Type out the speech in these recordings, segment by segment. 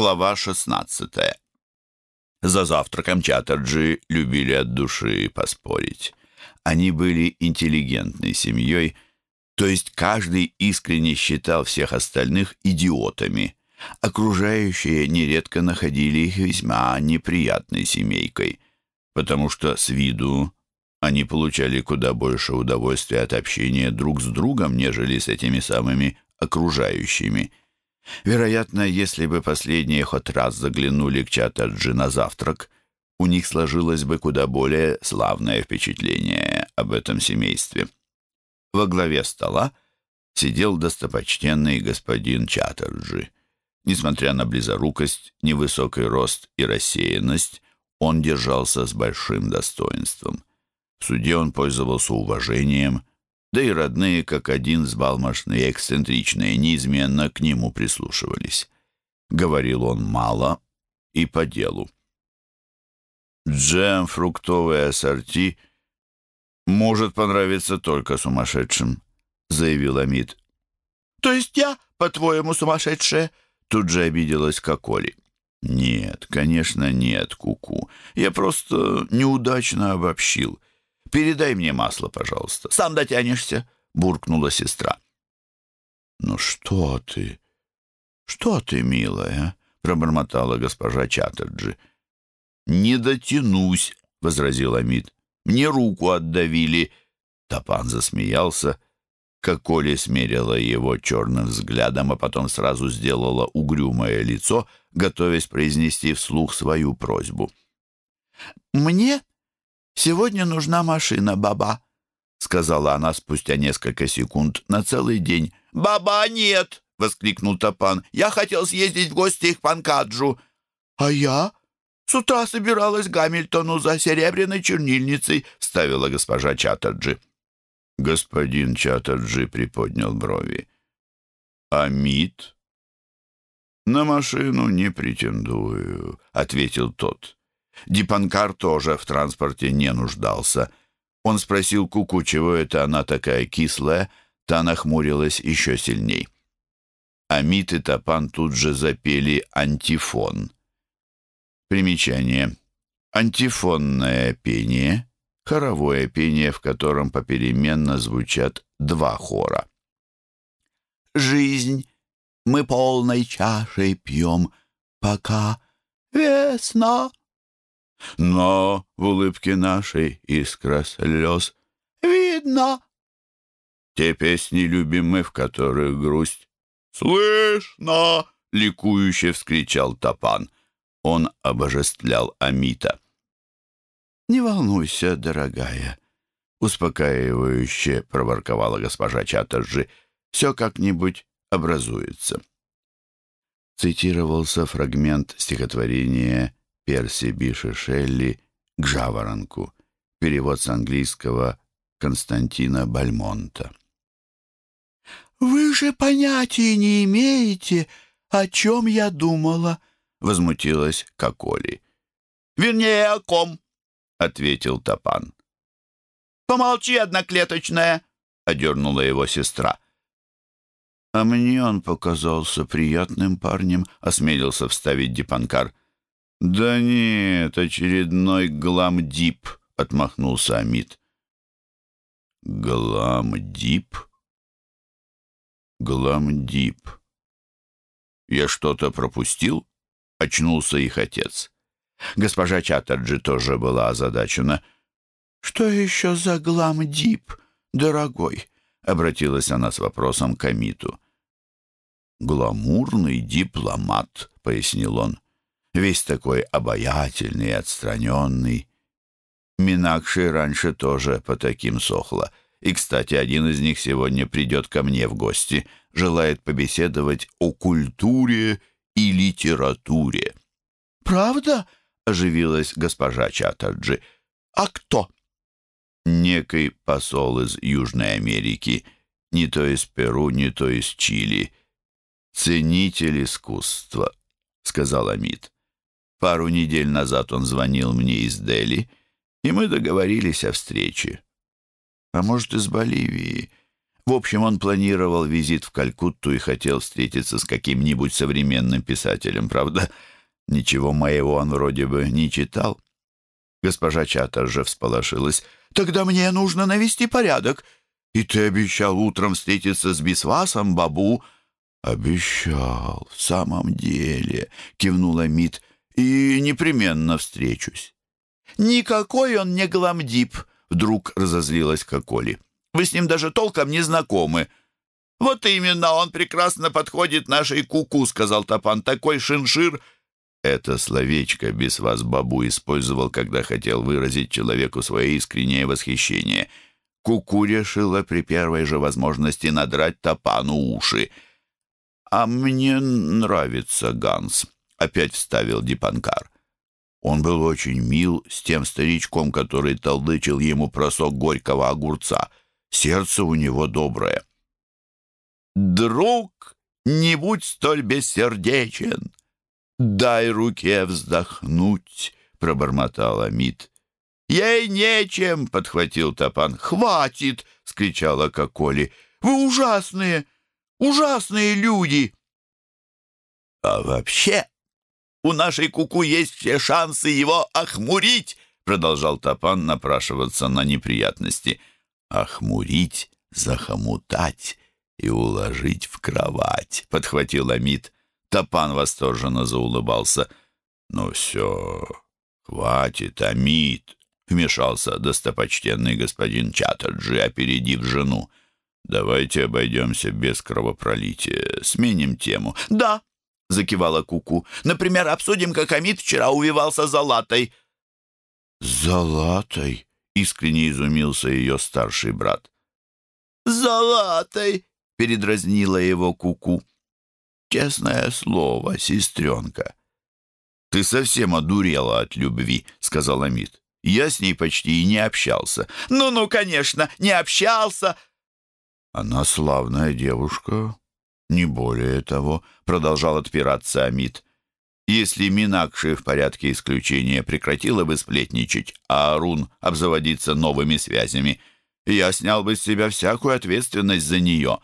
Глава 16. За завтраком Чаттерджи любили от души поспорить. Они были интеллигентной семьей, то есть каждый искренне считал всех остальных идиотами. Окружающие нередко находили их весьма неприятной семейкой, потому что с виду они получали куда больше удовольствия от общения друг с другом, нежели с этими самыми окружающими. Вероятно, если бы последние хоть раз заглянули к Чатаджи на завтрак, у них сложилось бы куда более славное впечатление об этом семействе. Во главе стола сидел достопочтенный господин Чаттерджи. Несмотря на близорукость, невысокий рост и рассеянность, он держался с большим достоинством. В суде он пользовался уважением да и родные, как один взбалмошные и эксцентричные, неизменно к нему прислушивались. Говорил он мало и по делу. Джем, фруктовые ассорти может понравиться только сумасшедшим, заявил Амид. То есть я, по-твоему, сумасшедшая? Тут же обиделась Коколи. Нет, конечно, нет, Куку. -ку. Я просто неудачно обобщил. Передай мне масло, пожалуйста. Сам дотянешься, буркнула сестра. Ну что ты? Что ты, милая? пробормотала госпожа Чаттерджи. Не дотянусь, возразил Амид. Мне руку отдавили. Тапан засмеялся. Как Коля смерила его черным взглядом, а потом сразу сделала угрюмое лицо, готовясь произнести вслух свою просьбу. «Мне «Сегодня нужна машина, баба», — сказала она спустя несколько секунд на целый день. «Баба, нет!» — воскликнул Топан. «Я хотел съездить в гости к Панкаджу». «А я?» «С утра собиралась к Гамильтону за серебряной чернильницей», — вставила госпожа Чаттерджи. Господин Чаттерджи приподнял брови. «А Мит?» «На машину не претендую», — ответил тот. Дипанкар тоже в транспорте не нуждался. Он спросил Куку, чего это она такая кислая, та нахмурилась еще сильней. Амит и Тапан тут же запели антифон. Примечание. Антифонное пение — хоровое пение, в котором попеременно звучат два хора. «Жизнь мы полной чашей пьем, пока весна но в улыбке нашей искра слез видно. Те песни любимы, в которых грусть. «Слышно!» — ликующе вскричал Тапан. Он обожествлял Амита. «Не волнуйся, дорогая», — успокаивающе проворковала госпожа Чаттерджи. «Все как-нибудь образуется». Цитировался фрагмент стихотворения Перси Биши Шелли к жаворонку. Перевод с английского Константина Бальмонта. «Вы же понятия не имеете, о чем я думала», — возмутилась Коколи. «Вернее, о ком», — ответил Топан. «Помолчи, одноклеточная», — одернула его сестра. «А мне он показался приятным парнем», — осмелился вставить Дипанкар. «Да нет, очередной гламдип», — отмахнулся Амит. «Гламдип? Гламдип. Я что-то пропустил?» — очнулся их отец. Госпожа Чаттерджи тоже была озадачена. «Что еще за гламдип, дорогой?» — обратилась она с вопросом к Амиту. «Гламурный дипломат», — пояснил он весь такой обаятельный и отстраненный. Минакши раньше тоже по таким сохла. И, кстати, один из них сегодня придет ко мне в гости, желает побеседовать о культуре и литературе. «Правда?» — оживилась госпожа Чаттерджи. «А кто?» «Некий посол из Южной Америки, не то из Перу, не то из Чили. Ценитель искусства», — сказал Амит. Пару недель назад он звонил мне из Дели, и мы договорились о встрече. А может, из Боливии. В общем, он планировал визит в Калькутту и хотел встретиться с каким-нибудь современным писателем. Правда, ничего моего он вроде бы не читал. Госпожа Чатер же всполошилась. «Тогда мне нужно навести порядок. И ты обещал утром встретиться с Бисвасом, Бабу?» «Обещал, в самом деле», — кивнула Мит. «И непременно встречусь». «Никакой он не гламдип», — вдруг разозлилась Коколи. «Вы с ним даже толком не знакомы». «Вот именно, он прекрасно подходит нашей куку», -ку, — сказал Тапан. «Такой шиншир». Это словечко без вас Бабу использовал, когда хотел выразить человеку свое искреннее восхищение. Куку решила при первой же возможности надрать Тапану уши. «А мне нравится Ганс», — опять вставил Дипанкар. Он был очень мил с тем старичком, который толдычил ему про сок горького огурца. Сердце у него доброе. «Друг, не будь столь бессердечен!» «Дай руке вздохнуть», — пробормотал Амит. «Ей нечем!» — подхватил Топан. «Хватит!» — скричала Коколи. «Вы ужасные! Ужасные люди!» «А вообще, у нашей куку -ку есть все шансы его охмурить!» — продолжал Топан напрашиваться на неприятности. «Охмурить, захомутать и уложить в кровать», — подхватил Амит. Топан восторженно заулыбался. «Ну все, хватит, Амит!» — вмешался достопочтенный господин Чаттерджи, опередив жену. «Давайте обойдемся без кровопролития. Сменим тему». «Да!» — закивала Куку. -ку. «Например, обсудим, как Амит вчера увивался за латой». «За латой?» — искренне изумился ее старший брат. «За латой!» — передразнила его Куку. -ку. «Честное слово, сестренка». «Ты совсем одурела от любви», — сказал Амит. «Я с ней почти и не общался». «Ну-ну, конечно, не общался». «Она славная девушка, не более того», — продолжал отпираться Амит. «Если Минакши в порядке исключения прекратила бы сплетничать, а Арун обзаводиться новыми связями, я снял бы с себя всякую ответственность за нее».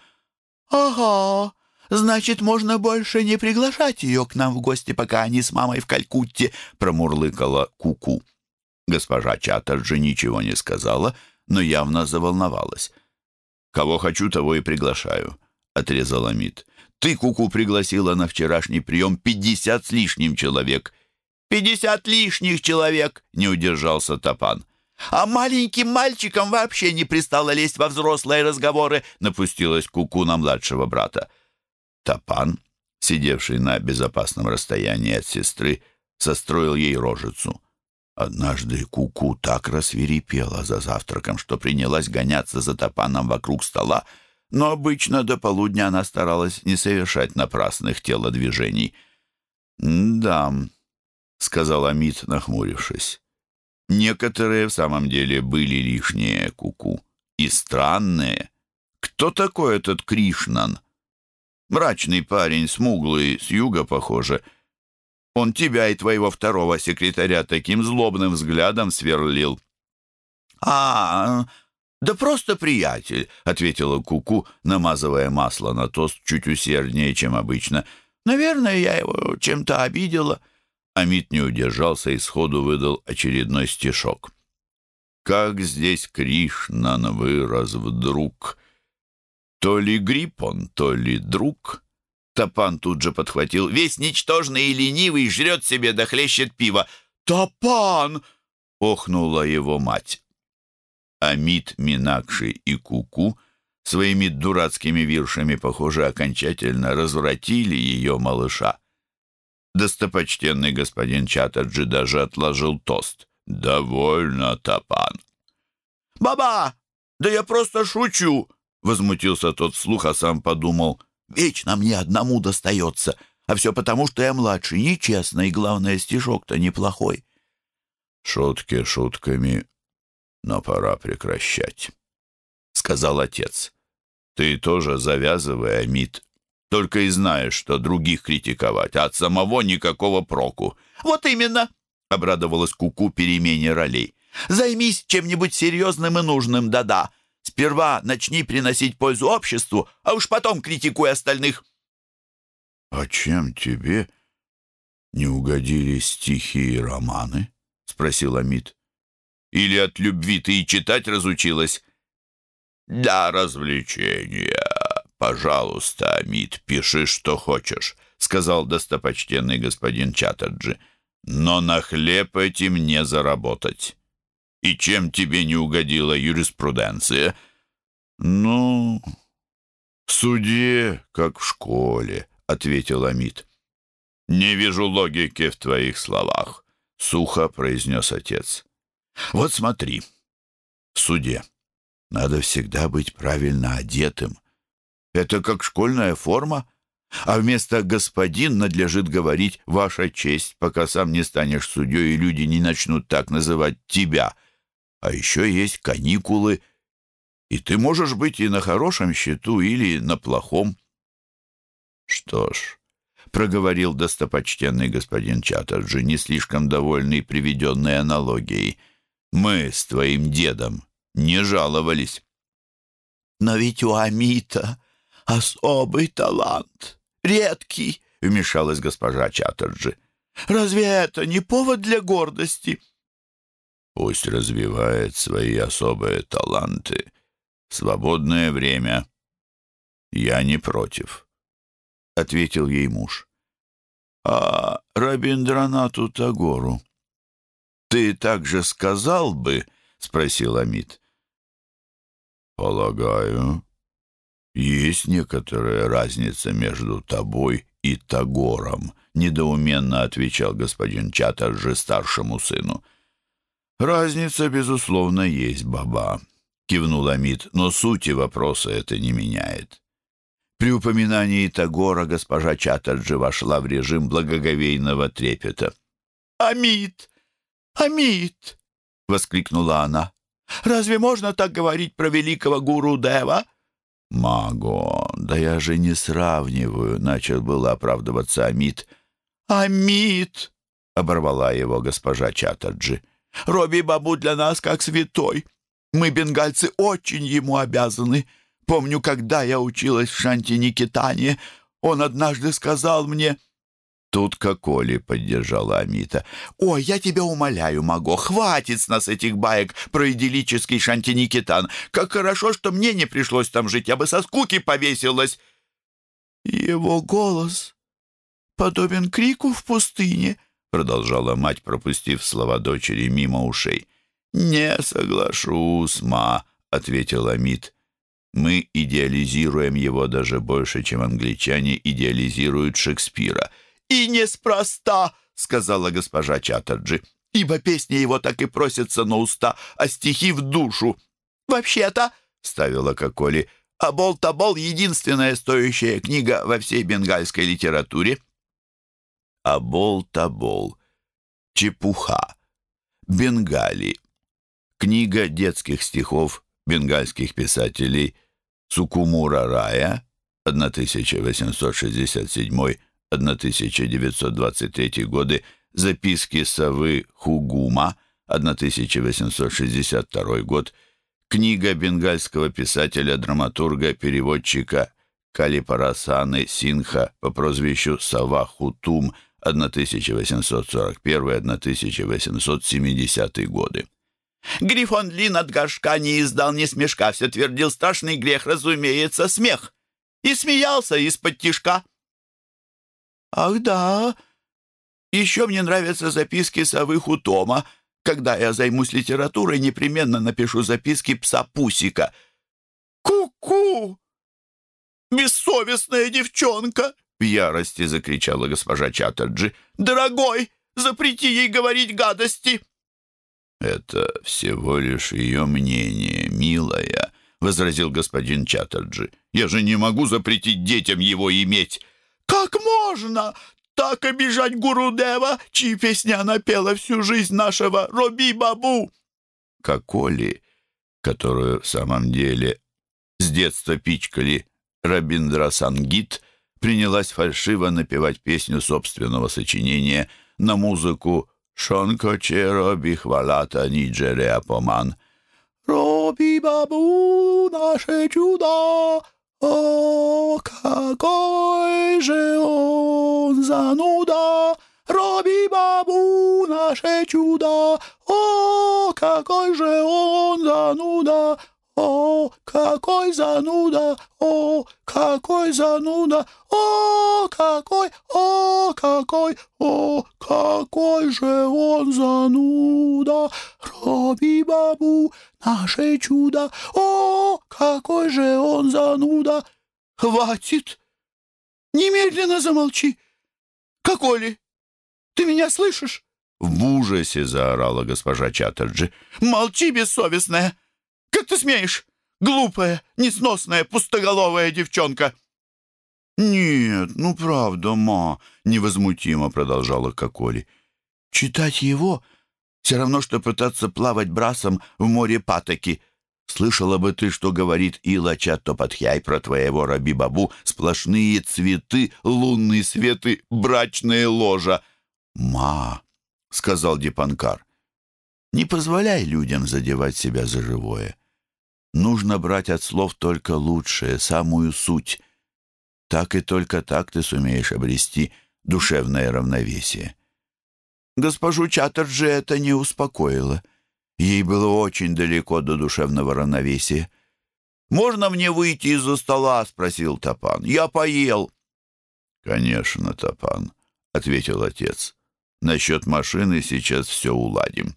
«Ага», «Значит, можно больше не приглашать ее к нам в гости, пока они с мамой в Калькутте», — промурлыкала Куку. -ку. Госпожа Чаттерджи ничего не сказала, но явно заволновалась. «Кого хочу, того и приглашаю», — отрезала Мит. «Ты, Куку, пригласила на вчерашний прием пятьдесят с лишним человек». «Пятьдесят лишних человек!» — не удержался Топан. «А маленьким мальчикам вообще не пристало лезть во взрослые разговоры», — напустилась Куку на младшего брата. Тапан, сидевший на безопасном расстоянии от сестры, состроил ей рожицу. Однажды Куку -ку так рассверепела за завтраком, что принялась гоняться за Тапаном вокруг стола, но обычно до полудня она старалась не совершать напрасных телодвижений. «Да», — сказал Амит, нахмурившись. «Некоторые в самом деле были лишние Куку -ку, и странные. Кто такой этот Кришнан?» Мрачный парень, смуглый, с юга, похоже. Он тебя и твоего второго секретаря таким злобным взглядом сверлил». «А, да просто приятель», — ответила Куку, -ку, намазывая масло на тост чуть усерднее, чем обычно. «Наверное, я его чем-то обидела». Амит не удержался и сходу выдал очередной стишок. «Как здесь Кришнан вырос вдруг!» То ли грипп он, то ли друг. Топан тут же подхватил. Весь ничтожный и ленивый жрет себе да хлещет пиво. «Топан!» — охнула его мать. Амит, Минакши и Куку -ку своими дурацкими виршами, похоже, окончательно развратили ее малыша. Достопочтенный господин Чаттерджи даже отложил тост. «Довольно, Топан!» «Баба! Да я просто шучу!» Возмутился тот вслух, а сам подумал. «Вечно мне одному достается, а все потому, что я младший, нечестно, и, главное, стишок-то неплохой». «Шутки шутками, но пора прекращать», — сказал отец. «Ты тоже завязывай, Амит. Только и знаешь, что других критиковать, а от самого никакого проку». «Вот именно», — обрадовалась Куку перемене ролей. «Займись чем-нибудь серьезным и нужным, да-да. Сперва начни приносить пользу обществу, а уж потом критикуй остальных». «А чем тебе не угодили стихи и романы?» — спросил Амит. «Или от любви ты и читать разучилась?» «Для развлечения. Пожалуйста, Амит, пиши, что хочешь», — сказал достопочтенный господин Чаттерджи. «Но на хлеб этим не заработать. И чем тебе не угодила юриспруденция?» «Ну, в суде, как в школе», — ответил Амит. «Не вижу логики в твоих словах», — сухо произнес отец. «Вот смотри, в суде надо всегда быть правильно одетым. Это как школьная форма, а вместо «господин» надлежит говорить «ваша честь», пока сам не станешь судьей, и люди не начнут так называть тебя. А еще есть каникулы, и ты можешь быть и на хорошем счету, или на плохом. Что ж, проговорил достопочтенный господин Чаттерджи, не слишком довольный приведенной аналогией. «Мы с твоим дедом не жаловались». «Но ведь у Амита особый талант, редкий», — вмешалась госпожа Чаттерджи. «Разве это не повод для гордости?» «Пусть развивает свои особые таланты. Свободное время. Я не против», — ответил ей муж а Рабиндранату Тагору. «Ты также сказал бы?» — спросил Амит. «Полагаю, есть некоторая разница между тобой и Тагором», — недоуменно отвечал господин Чаттерджи старшему сыну. «Разница, безусловно, есть, баба», — кивнул Амит, «но сути вопроса это не меняет. При упоминании Тагора госпожа Чаттерджи вошла в режим благоговейного трепета. «Амит! Амит!» — воскликнула она. «Разве можно так говорить про великого гуру Дева?» «Маго, да я же не сравниваю», — начал было оправдываться Амит. «Амит!» — оборвала его госпожа Чаттерджи. «Робби Бабу для нас как святой. Мы, бенгальцы, очень ему обязаны. Помню, когда я училась в Шанти-Никитане, он однажды сказал мне...» Тут Коколи поддержала Амита. «Ой, я тебя умоляю, Маго, хватит с нас этих баек про идиллический Шантиникитан. Как хорошо, что мне не пришлось там жить, я бы со скуки повесилась». «Его голос подобен крику в пустыне», продолжала мать, пропустив слова дочери мимо ушей. «Не соглашусь, ма», — ответил Амит. Мы идеализируем его даже больше, чем англичане идеализируют Шекспира. «И неспроста!» — сказала госпожа Чаттерджи. «Ибо песни его так и просятся на уста, а стихи в душу. Вообще-то, — ставила Коколи, — «Абол-Табол» — единственная стоящая книга во всей бенгальской литературе». «Абол-Табол» — чепуха. Бенгали. Книга детских стихов бенгальских писателей — Сукумура Рая 1867-1923 годы, записки совы Хугума 1862 год, книга бенгальского писателя-драматурга, переводчика Калипарасаны Синха по прозвищу Сава Хутум 1841-1870 годы. Грифон Лин от горшка не издал ни смешка, все твердил страшный грех, разумеется, смех. И смеялся из-под тишка. Ах да, еще мне нравятся записки совы Хутома. Когда я займусь литературой, непременно напишу записки пса Пусика. Ку-ку! Бессовестная девчонка! В ярости закричала госпожа Чаттерджи. «Дорогой, запрети ей говорить гадости!» «Это всего лишь ее мнение, милая», — возразил господин Чаттерджи. «Я же не могу запретить детям его иметь». «Как можно так обижать Гурудева, чьи песни она пела всю жизнь нашего Роби-Бабу?» Коколи, которую в самом деле с детства пичкали Рабиндра Сангит, принялась фальшиво напевать песню собственного сочинения на музыку Шонкочеро бихвалата ниджереапоман. Роби-бабу, наше чудо! О, какой же он зануда! Роби-бабу, наше чудо! О, какой же он зануда! Какой зануда! О, какой зануда! О, какой! О, какой! О, какой же он зануда! Роби-бабу, наше чудо! О, какой же он зануда! Хватит! Немедленно замолчи! Каколи, ты меня слышишь? В ужасе заорала госпожа Чаттерджи. «Молчи, бессовестная! Как ты смеешь? Глупая, несносная, пустоголовая девчонка!» «Нет, ну правда, ма», — невозмутимо продолжала Коколи. «Читать его все равно, что пытаться плавать брасом в море патоки. Слышала бы ты, что говорит Ила Чаттопатхяй про твоего Раби-Бабу, сплошные цветы, лунные светы, брачные ложа». «Ма», — сказал Дипанкар, — «не позволяй людям задевать себя за живое». Нужно брать от слов только лучшее, самую суть. Так и только так ты сумеешь обрести душевное равновесие. Госпожу Чаттерджи это не успокоило. Ей было очень далеко до душевного равновесия. «Можно мне выйти из-за стола?» — спросил Топан. «Я поел». «Конечно, Топан», — ответил отец. «Насчет машины сейчас все уладим».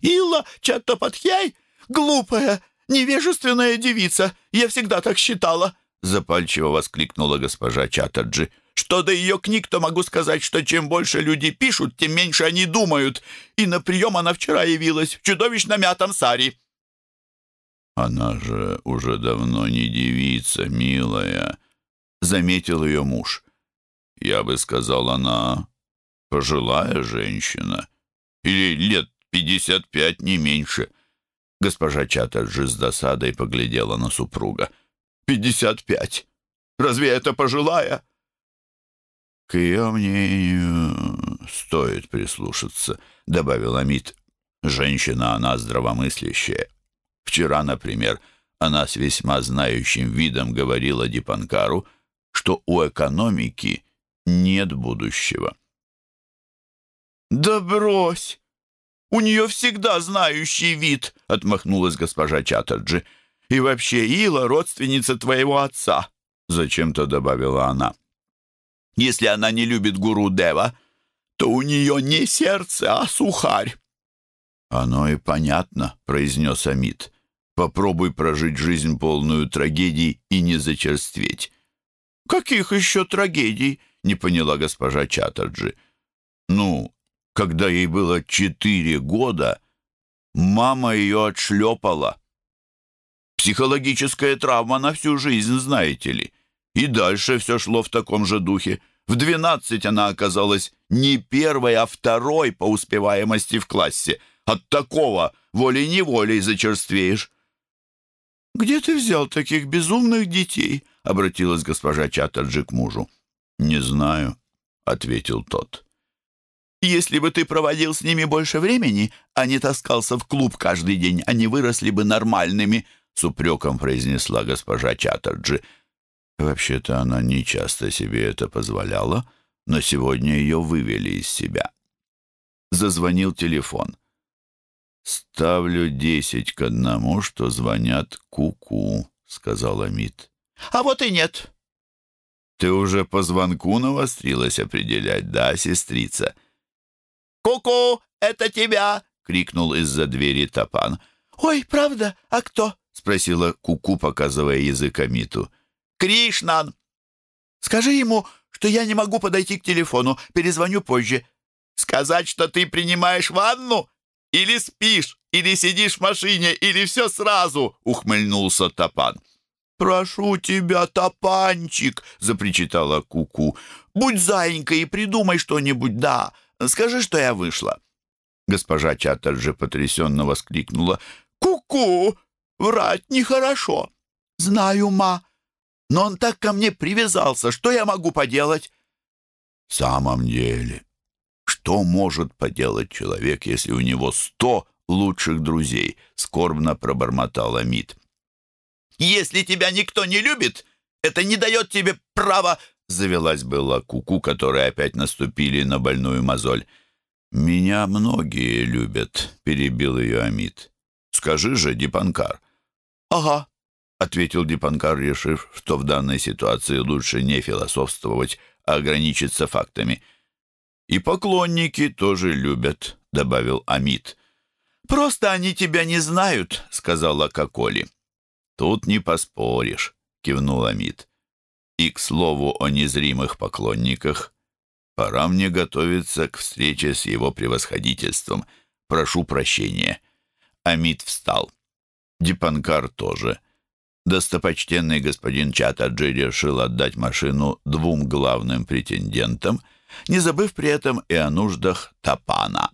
«Илла Чаттопатхяй? Глупая!» «Невежественная девица! Я всегда так считала!» Запальчиво воскликнула госпожа Чаттерджи. «Что до ее книг, то могу сказать, что чем больше люди пишут, тем меньше они думают. И на прием она вчера явилась в чудовищно мятом саре». «Она же уже давно не девица, милая», — заметил ее муж. «Я бы сказал, она пожилая женщина. Или лет пятьдесят пять, не меньше». Госпожа Чаттерджи с досадой поглядела на супруга. «Пятьдесят пять! Разве это пожилая?» «К ее мнению стоит прислушаться», — добавил Амит. «Женщина она здравомыслящая. Вчера, например, она с весьма знающим видом говорила Дипанкару, что у экономики нет будущего». «Да брось!» У нее всегда знающий вид», — отмахнулась госпожа Чаттерджи. «И вообще Ила — родственница твоего отца», — зачем-то добавила она. «Если она не любит гуру Дева, то у нее не сердце, а сухарь». «Оно и понятно», — произнес Амит. «Попробуй прожить жизнь полную трагедий и не зачерстветь». «Каких еще трагедий?» — не поняла госпожа Чаттерджи. «Ну, когда ей было четыре года, мама ее отшлепала. Психологическая травма на всю жизнь, знаете ли. И дальше все шло в таком же духе. В двенадцать она оказалась не первой, а второй по успеваемости в классе. От такого волей-неволей зачерствеешь. «Где ты взял таких безумных детей?» — обратилась госпожа Чаттерджи к мужу. «Не знаю», — ответил тот. Если бы ты проводил с ними больше времени, а не таскался в клуб каждый день, они выросли бы нормальными», — с упреком произнесла госпожа Чаттерджи. Вообще-то она не часто себе это позволяла, но сегодня ее вывели из себя. Зазвонил телефон. «Ставлю десять к одному, что звонят ку-ку», -ку, — сказала Мит. «А вот и нет». «Ты уже по звонку навострилась определять, да, сестрица?» «Ку-ку, это тебя!» — крикнул из-за двери Топан. «Ой, правда? А кто?» — спросила Куку, показывая язык Амиту. «Кришнан!» «Скажи ему, что я не могу подойти к телефону. Перезвоню позже». «Сказать, что ты принимаешь ванну? Или спишь, или сидишь в машине, или все сразу?» — ухмыльнулся Топан. «Прошу тебя, Топанчик!» — запричитала Куку. «Будь заинькой и придумай что-нибудь, да!» Скажи, что я вышла». Госпожа Чаттерджи потрясенно воскликнула. «Ку-ку! Врать нехорошо!» «Знаю, ма, но он так ко мне привязался. Что я могу поделать?» «В самом деле, что может поделать человек, если у него сто лучших друзей», — скорбно пробормотал Амид. «Если тебя никто не любит, это не дает тебе права...» Завелась была куку, которые опять наступили на больную мозоль. «Меня многие любят», — перебил ее Амид. «Скажи же, Дипанкар». «Ага», — ответил Дипанкар, решив, что в данной ситуации лучше не философствовать, а ограничиться фактами. «И поклонники тоже любят», — добавил Амид. «Просто они тебя не знают», — сказала Коколи. «Тут не поспоришь», — кивнул Амид. «И, к слову о незримых поклонниках, пора мне готовиться к встрече с его превосходительством. Прошу прощения». Амид встал. Дипанкар тоже. Достопочтенный господин Чатаджи решил отдать машину двум главным претендентам, не забыв при этом и о нуждах Тапана.